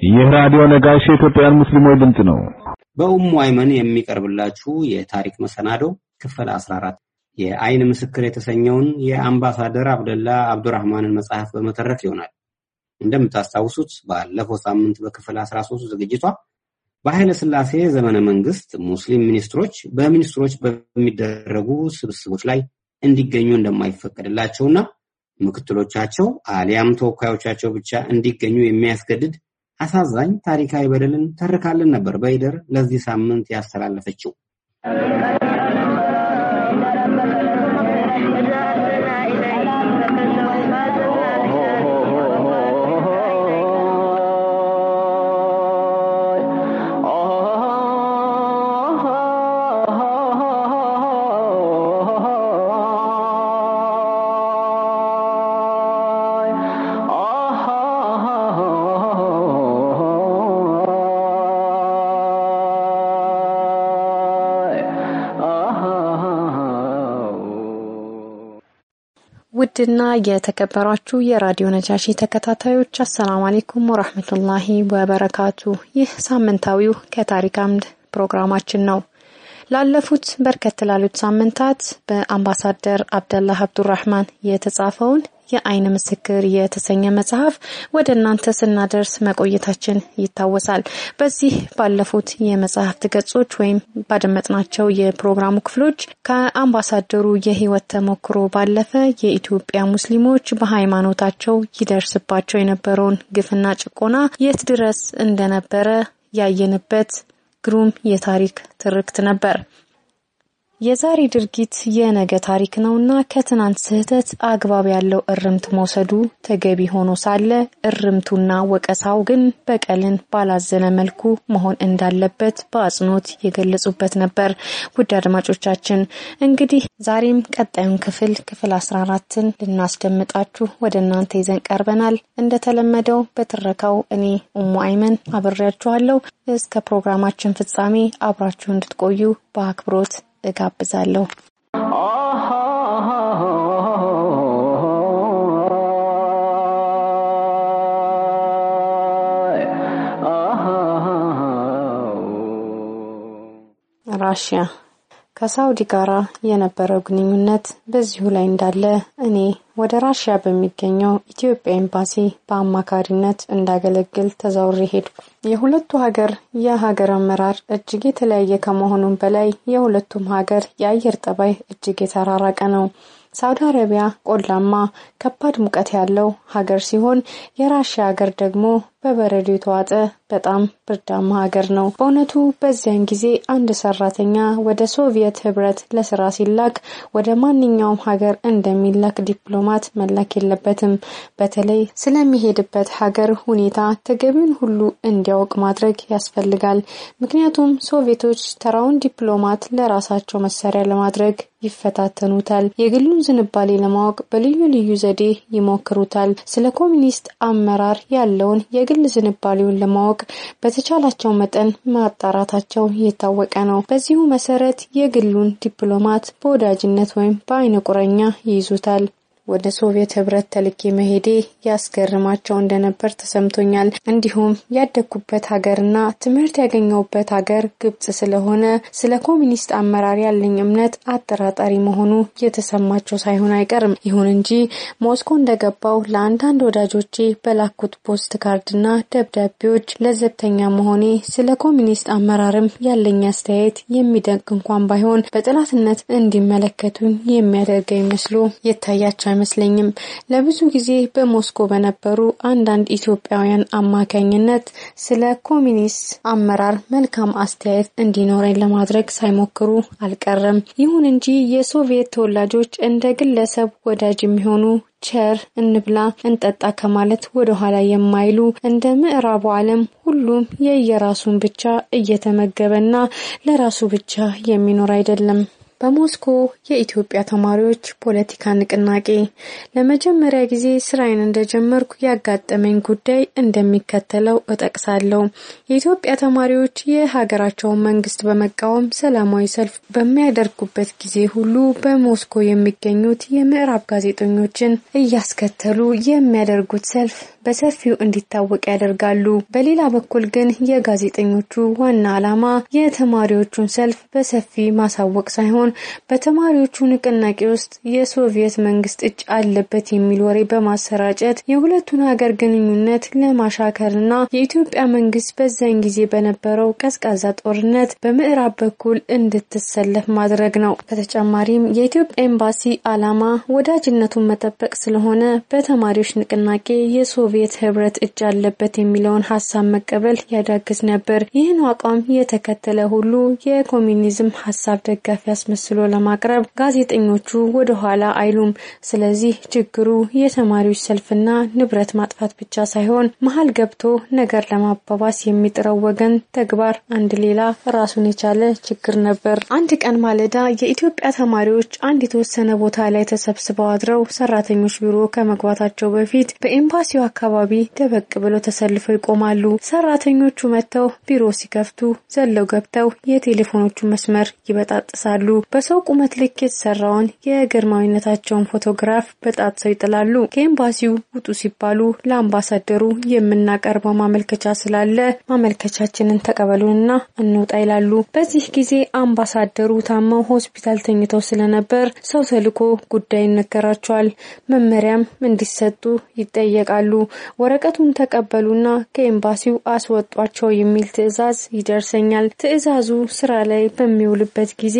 ይህ ራዲዮ ነጋሽ የኢትዮጵያን ሙስሊሞች ድምፅ ነው። በኡሙ አይመን የሚቀርብላችሁ የታሪክ መሰናዶ ክፍል 14 የአይን ምስክር የተሰኘውን የአምባሳደር አብደላ አብዱራህማንን መጽሐፍ በመተረክ ይሆናል። እንደምታስታውሱት ባለፈው ሳምንት በክፍል 13 ዝግጅቷ በኃይለ ሥላሴ ዘመነ መንግስት ሙስሊም ሚኒስትሮች በሚኒስትሮች በሚደረጉ ስብስቦች ላይ እንዲገኙ እንደማይፈቀድላቸውና ምክትሎቻቸው አሊያም ተወካዮቻቸው ብቻ እንዲገኙ የሚያስገድድ አሳዛኝ ታሪካዊ በደልን ተርካልን ነበር በይደር ለዚህ ሳምንት ያስተላለፈችው። ውድና የተከበሯችሁ የራዲዮ ነጃሺ ተከታታዮች አሰላሙ አሌይኩም ወራህመቱላሂ ወበረካቱ። ይህ ሳምንታዊው ከታሪክ አምድ ፕሮግራማችን ነው። ላለፉት በርከት ላሉት ሳምንታት በአምባሳደር አብደላህ አብዱራህማን የተጻፈውን የአይን ምስክር የተሰኘ መጽሐፍ ወደ እናንተ ስናደርስ መቆየታችን ይታወሳል። በዚህ ባለፉት የመጽሐፍት ገጾች ወይም ባደመጥናቸው የፕሮግራሙ ክፍሎች ከአምባሳደሩ የህይወት ተሞክሮ ባለፈ የኢትዮጵያ ሙስሊሞች በሃይማኖታቸው ይደርስባቸው የነበረውን ግፍና ጭቆና የት ድረስ እንደነበረ ያየንበት ግሩም የታሪክ ትርክት ነበር። የዛሬ ድርጊት የነገ ታሪክ ነውና ከትናንት ስህተት አግባብ ያለው እርምት መውሰዱ ተገቢ ሆኖ ሳለ እርምቱና ወቀሳው ግን በቀልን ባላዘነ መልኩ መሆን እንዳለበት በአጽንኦት የገለጹበት ነበር። ውድ አድማጮቻችን እንግዲህ ዛሬም ቀጣዩን ክፍል ክፍል አስራ አራትን ልናስደምጣችሁ ወደ እናንተ ይዘን ቀርበናል። እንደተለመደው በትረካው እኔ ኡሙ አይመን አብሬያችኋለሁ። እስከ ፕሮግራማችን ፍጻሜ አብራችሁ እንድትቆዩ በአክብሮት እጋብዛለሁ። ራሽያ ከሳውዲ ጋር የነበረው ግንኙነት በዚሁ ላይ እንዳለ እኔ ወደ ራሽያ በሚገኘው ኢትዮጵያ ኤምባሲ በአማካሪነት እንዳገለግል ተዛውሬ ሄድኩ። የሁለቱ ሀገር የሀገር አመራር እጅግ የተለያየ ከመሆኑም በላይ የሁለቱም ሀገር የአየር ጠባይ እጅግ የተራራቀ ነው። ሳውዲ አረቢያ ቆላማ፣ ከባድ ሙቀት ያለው ሀገር ሲሆን የራሽያ ሀገር ደግሞ በበረዶ የተዋጠ በጣም ብርዳማ ሀገር ነው። በእውነቱ በዚያን ጊዜ አንድ ሰራተኛ ወደ ሶቪየት ህብረት ለስራ ሲላክ ወደ ማንኛውም ሀገር እንደሚላክ ዲፕሎማት መላክ የለበትም። በተለይ ስለሚሄድበት ሀገር ሁኔታ ተገቢውን ሁሉ እንዲያውቅ ማድረግ ያስፈልጋል። ምክንያቱም ሶቪየቶች ተራውን ዲፕሎማት ለራሳቸው መሳሪያ ለማድረግ ይፈታተኑታል። የግሉን ዝንባሌ ለማወቅ በልዩ ልዩ ዘዴ ይሞክሩታል። ስለ ኮሚኒስት አመራር ያለውን የግል ዝንባሌውን ለማወቅ በተቻላቸው መጠን ማጣራታቸው የታወቀ ነው። በዚሁ መሰረት የግሉን ዲፕሎማት በወዳጅነት ወይም በአይነ ቁረኛ ይይዙታል። ወደ ሶቪየት ህብረት ተልኬ መሄዴ ያስገርማቸው እንደነበር ተሰምቶኛል። እንዲሁም ያደግኩበት ሀገርና ትምህርት ያገኘሁበት ሀገር ግብጽ ስለሆነ ስለ ኮሚኒስት አመራር ያለኝ እምነት አጠራጣሪ መሆኑ የተሰማቸው ሳይሆን አይቀርም። ይሁን እንጂ ሞስኮ እንደገባሁ ለአንዳንድ ወዳጆቼ በላኩት ፖስት ካርድና ደብዳቤዎች ለዘብተኛ መሆኔ ስለ ኮሚኒስት አመራርም ያለኝ አስተያየት የሚደንቅ እንኳን ባይሆን በጠላትነት እንዲመለከቱኝ የሚያደርገኝ መስሎ የታያቸው አይመስለኝም። ለብዙ ጊዜ በሞስኮ በነበሩ አንዳንድ ኢትዮጵያውያን አማካኝነት ስለ ኮሚኒስት አመራር መልካም አስተያየት እንዲኖረኝ ለማድረግ ሳይሞክሩ አልቀረም። ይሁን እንጂ የሶቪየት ተወላጆች እንደ ግለሰብ ወዳጅ የሚሆኑ ቸር እንብላ እንጠጣ ከማለት ወደ ኋላ የማይሉ እንደ ምዕራቡ ዓለም ሁሉም የየራሱን ብቻ እየተመገበና ለራሱ ብቻ የሚኖር አይደለም። በሞስኮ የኢትዮጵያ ተማሪዎች ፖለቲካ ንቅናቄ ለመጀመሪያ ጊዜ ስራዬን እንደጀመርኩ ያጋጠመኝ ጉዳይ እንደሚከተለው እጠቅሳለሁ። የኢትዮጵያ ተማሪዎች የሀገራቸውን መንግስት በመቃወም ሰላማዊ ሰልፍ በሚያደርጉበት ጊዜ ሁሉ በሞስኮ የሚገኙት የምዕራብ ጋዜጠኞችን እያስከተሉ የሚያደርጉት ሰልፍ በሰፊው እንዲታወቅ ያደርጋሉ። በሌላ በኩል ግን የጋዜጠኞቹ ዋና ዓላማ የተማሪዎቹን ሰልፍ በሰፊ ማሳወቅ ሳይሆን በተማሪዎቹ ንቅናቄ ውስጥ የሶቪየት መንግስት እጅ አለበት የሚል ወሬ በማሰራጨት የሁለቱን ሀገር ግንኙነት ለማሻከርና የኢትዮጵያ መንግስት በዛን ጊዜ በነበረው ቀዝቃዛ ጦርነት በምዕራብ በኩል እንድትሰለፍ ማድረግ ነው። በተጨማሪም የኢትዮጵያ ኤምባሲ ዓላማ ወዳጅነቱን መጠበቅ ስለሆነ በተማሪዎች ንቅናቄ የሶቪየት ህብረት እጅ አለበት የሚለውን ሀሳብ መቀበል ያዳግዝ ነበር። ይህን አቋም የተከተለ ሁሉ የኮሚኒዝም ሀሳብ ደጋፊ አስመስሎ ለማቅረብ ጋዜጠኞቹ ወደ ኋላ አይሉም። ስለዚህ ችግሩ የተማሪዎች ሰልፍና ንብረት ማጥፋት ብቻ ሳይሆን መሀል ገብቶ ነገር ለማባባስ የሚጥረው ወገን ተግባር አንድ ሌላ ራሱን የቻለ ችግር ነበር። አንድ ቀን ማለዳ የኢትዮጵያ ተማሪዎች አንድ የተወሰነ ቦታ ላይ ተሰብስበው አድረው ሰራተኞች ቢሮ ከመግባታቸው በፊት በኤምባሲው አካባቢ ደበቅ ብለው ተሰልፈው ይቆማሉ። ሰራተኞቹ መጥተው ቢሮ ሲከፍቱ ዘለው ገብተው የቴሌፎኖቹን መስመር ይበጣጥሳሉ። በሰው ቁመት ልክ የተሰራውን የግርማዊነታቸውን ፎቶግራፍ በጣጥሰው ይጥላሉ። ከኤምባሲው ውጡ ሲባሉ ለአምባሳደሩ የምናቀርበው ማመልከቻ ስላለ ማመልከቻችንን ተቀበሉንና እንውጣ ይላሉ። በዚህ ጊዜ አምባሳደሩ ታመው ሆስፒታል ተኝተው ስለነበር ሰው ተልኮ ጉዳይ ይነገራቸዋል። መመሪያም እንዲሰጡ ይጠየቃሉ። ወረቀቱን ተቀበሉና ከኤምባሲው አስወጧቸው የሚል ትዕዛዝ ይደርሰኛል። ትዕዛዙ ስራ ላይ በሚውልበት ጊዜ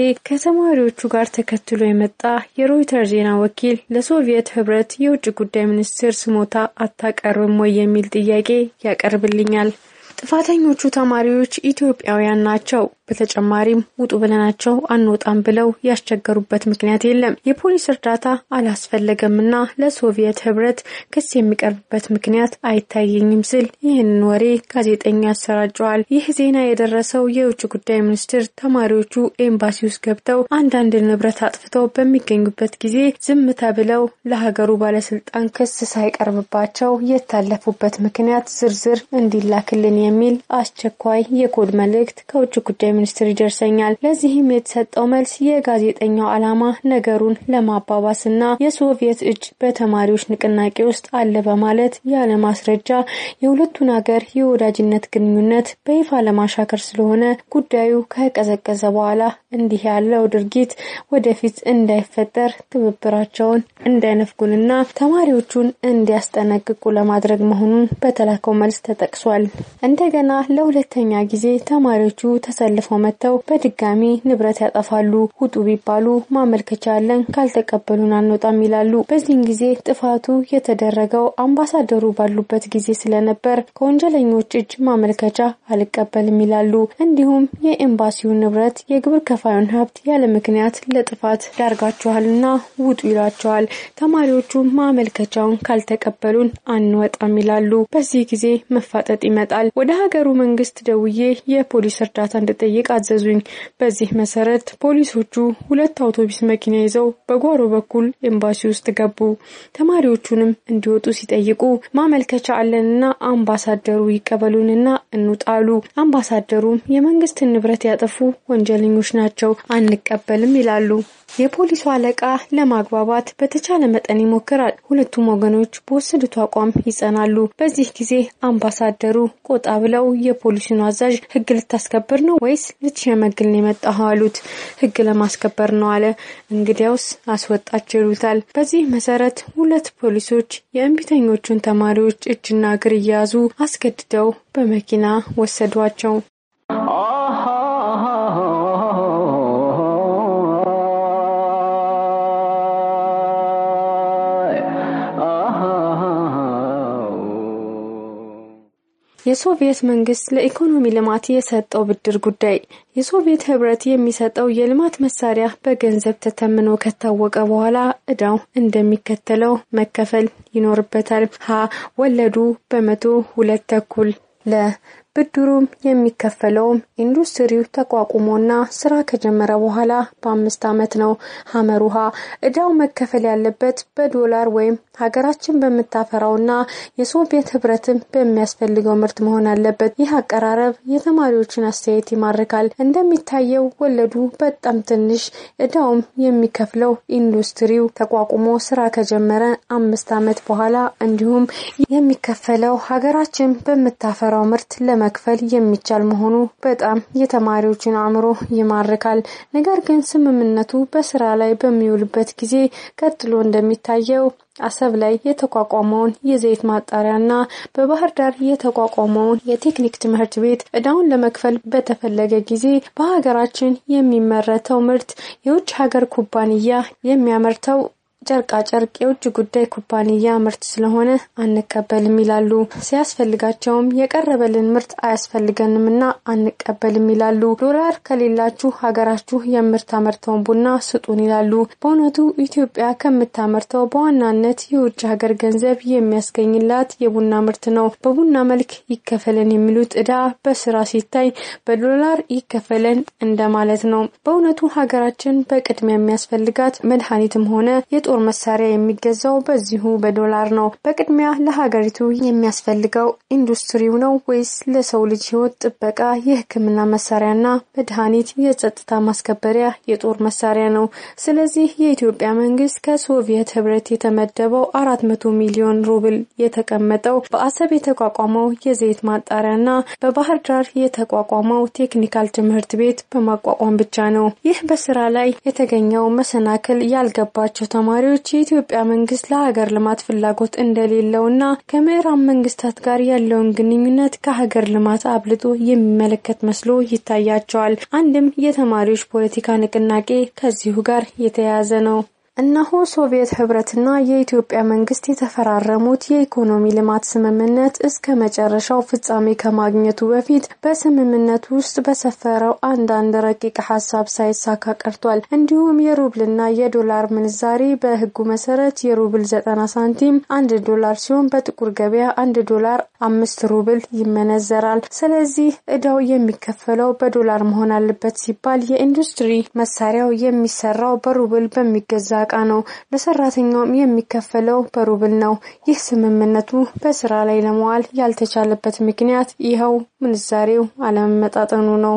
ከተማሪዎቹ ጋር ተከትሎ የመጣ የሮይተር ዜና ወኪል ለሶቪየት ህብረት የውጭ ጉዳይ ሚኒስትር ስሞታ አታቀርብም ወይ የሚል ጥያቄ ያቀርብልኛል። ጥፋተኞቹ ተማሪዎች ኢትዮጵያውያን ናቸው። በተጨማሪም ውጡ ብለናቸው አንወጣም ብለው ያስቸገሩበት ምክንያት የለም። የፖሊስ እርዳታ አላስፈለገምና ለሶቪየት ህብረት ክስ የሚቀርብበት ምክንያት አይታየኝም ስል ይህንን ወሬ ጋዜጠኛ ያሰራጨዋል። ይህ ዜና የደረሰው የውጭ ጉዳይ ሚኒስትር ተማሪዎቹ ኤምባሲ ውስጥ ገብተው አንዳንድ ንብረት አጥፍተው በሚገኙበት ጊዜ ዝም ተብለው ለሀገሩ ባለስልጣን ክስ ሳይቀርብባቸው የታለፉበት ምክንያት ዝርዝር እንዲላክልን የሚል አስቸኳይ የኮድ መልእክት ከውጭ ጉዳይ ሚኒስትር ይደርሰኛል። ለዚህም የተሰጠው መልስ የጋዜጠኛው ዓላማ ነገሩን ለማባባስና የሶቪየት እጅ በተማሪዎች ንቅናቄ ውስጥ አለ በማለት ያለ ማስረጃ የሁለቱን ሀገር የወዳጅነት ግንኙነት በይፋ ለማሻከር ስለሆነ ጉዳዩ ከቀዘቀዘ በኋላ እንዲህ ያለው ድርጊት ወደፊት እንዳይፈጠር ትብብራቸውን እንዳይነፍጉንና ተማሪዎቹን እንዲያስጠነቅቁ ለማድረግ መሆኑን በተላከው መልስ ተጠቅሷል። እንደገና ለሁለተኛ ጊዜ ተማሪዎቹ ተሰልፈው መጥተው በድጋሚ ንብረት ያጠፋሉ። ውጡ ቢባሉ ማመልከቻ ያለን ካልተቀበሉን አንወጣም ይላሉ። በዚህን ጊዜ ጥፋቱ የተደረገው አምባሳደሩ ባሉበት ጊዜ ስለነበር ከወንጀለኞች እጅ ማመልከቻ አልቀበልም ይላሉ። እንዲሁም የኤምባሲውን ንብረት የግብር ከፋዩን ሀብት ያለ ምክንያት ለጥፋት ዳርጋችኋልና ውጡ ይሏቸዋል። ተማሪዎቹ ማመልከቻውን ካልተቀበሉን አንወጣም ይላሉ። በዚህ ጊዜ መፋጠጥ ይመጣል። ወደ ሀገሩ መንግስት ደውዬ የፖሊስ እርዳታ እንድጠይቅ አዘዙኝ። በዚህ መሰረት ፖሊሶቹ ሁለት አውቶቡስ መኪና ይዘው በጓሮ በኩል ኤምባሲ ውስጥ ገቡ። ተማሪዎቹንም እንዲወጡ ሲጠይቁ ማመልከቻ አለንና አምባሳደሩ ይቀበሉንና እንውጣሉ። አምባሳደሩም የመንግስትን ንብረት ያጠፉ ወንጀለኞች ናቸው፣ አንቀበልም ይላሉ። የፖሊሱ አለቃ ለማግባባት በተቻለ መጠን ይሞክራል። ሁለቱም ወገኖች በወሰዱት አቋም ይጸናሉ። በዚህ ጊዜ አምባሳደሩ ቆጣ ብለው የፖሊሱን አዛዥ ሕግ ልታስከብር ነው ወይስ ልትሸመግል ነው የመጣኸው? አሉት። ሕግ ለማስከበር ነው አለ። እንግዲያውስ አስወጣቸው ይሉታል። በዚህ መሰረት ሁለት ፖሊሶች የእንቢተኞቹን ተማሪዎች እጅና እግር እየያዙ አስገድደው በመኪና ወሰዷቸው። የሶቪየት መንግስት ለኢኮኖሚ ልማት የሰጠው ብድር ጉዳይ የሶቪየት ህብረት የሚሰጠው የልማት መሳሪያ በገንዘብ ተተምኖ ከታወቀ በኋላ እዳው እንደሚከተለው መከፈል ይኖርበታል። ሀ ወለዱ በመቶ ሁለት ተኩል ለ ብድሩም የሚከፈለውም ኢንዱስትሪው ተቋቁሞና ስራ ከጀመረ በኋላ በአምስት ዓመት ነው። ሀመር ውሃ እዳው መከፈል ያለበት በዶላር ወይም ሀገራችን በምታፈራውና የሶቪየት ህብረትን በሚያስፈልገው ምርት መሆን አለበት። ይህ አቀራረብ የተማሪዎችን አስተያየት ይማርካል። እንደሚታየው ወለዱ በጣም ትንሽ፣ እዳውም የሚከፍለው ኢንዱስትሪው ተቋቁሞ ስራ ከጀመረ አምስት ዓመት በኋላ እንዲሁም የሚከፈለው ሀገራችን በምታፈራው ምርት ለመክፈል የሚቻል መሆኑ በጣም የተማሪዎችን አእምሮ ይማርካል። ነገር ግን ስምምነቱ በስራ ላይ በሚውልበት ጊዜ ቀጥሎ እንደሚታየው አሰብ ላይ የተቋቋመውን የዘይት ማጣሪያና በባህር ዳር የተቋቋመውን የቴክኒክ ትምህርት ቤት እዳውን ለመክፈል በተፈለገ ጊዜ በሀገራችን የሚመረተው ምርት የውጭ ሀገር ኩባንያ የሚያመርተው ጨርቃ ጨርቅ የውጭ ጉዳይ ኩባንያ ምርት ስለሆነ አንቀበልም ይላሉ። ሲያስፈልጋቸውም የቀረበልን ምርት አያስፈልገንም እና አንቀበልም ይላሉ። ዶላር ከሌላችሁ ሀገራችሁ የምታመርተውን ቡና ስጡን ይላሉ። በእውነቱ ኢትዮጵያ ከምታመርተው በዋናነት የውጭ ሀገር ገንዘብ የሚያስገኝላት የቡና ምርት ነው። በቡና መልክ ይከፈለን የሚሉት እዳ በስራ ሲታይ በዶላር ይከፈለን እንደማለት ነው። በእውነቱ ሀገራችን በቅድሚያ የሚያስፈልጋት መድኃኒትም ሆነ የጦር መሳሪያ የሚገዛው በዚሁ በዶላር ነው። በቅድሚያ ለሀገሪቱ የሚያስፈልገው ኢንዱስትሪው ነው ወይስ ለሰው ልጅ ሕይወት ጥበቃ የሕክምና መሳሪያና መድኃኒት፣ የጸጥታ ማስከበሪያ የጦር መሳሪያ ነው? ስለዚህ የኢትዮጵያ መንግስት ከሶቪየት ህብረት የተመደበው አራት መቶ ሚሊዮን ሩብል የተቀመጠው በአሰብ የተቋቋመው የዘይት ማጣሪያና በባህር ዳር የተቋቋመው technical ትምህርት ቤት በማቋቋም ብቻ ነው። ይህ በስራ ላይ የተገኘው መሰናክል ያልገባቸው ተማሪዎች የኢትዮጵያ መንግስት ለሀገር ልማት ፍላጎት እንደሌለውና ከምዕራብ መንግስታት ጋር ያለውን ግንኙነት ከሀገር ልማት አብልጦ የሚመለከት መስሎ ይታያቸዋል። አንድም የተማሪዎች ፖለቲካ ንቅናቄ ከዚሁ ጋር የተያያዘ ነው። እነሆ ሶቪየት ህብረትና የኢትዮጵያ መንግስት የተፈራረሙት የኢኮኖሚ ልማት ስምምነት እስከ መጨረሻው ፍጻሜ ከማግኘቱ በፊት በስምምነቱ ውስጥ በሰፈረው አንዳንድ ረቂቅ ሀሳብ ሳይሳካ ቀርቷል። እንዲሁም የሩብልና የዶላር ምንዛሬ በህጉ መሰረት የሩብል ዘጠና ሳንቲም አንድ ዶላር ሲሆን በጥቁር ገበያ አንድ ዶላር አምስት ሩብል ይመነዘራል። ስለዚህ እዳው የሚከፈለው በዶላር መሆን አለበት ሲባል የኢንዱስትሪ መሳሪያው የሚሰራው በሩብል በሚገዛ እቃ ነው። ለሰራተኛውም የሚከፈለው በሩብል ነው። ይህ ስምምነቱ በስራ ላይ ለመዋል ያልተቻለበት ምክንያት ይኸው ምንዛሬው አለመመጣጠኑ ነው።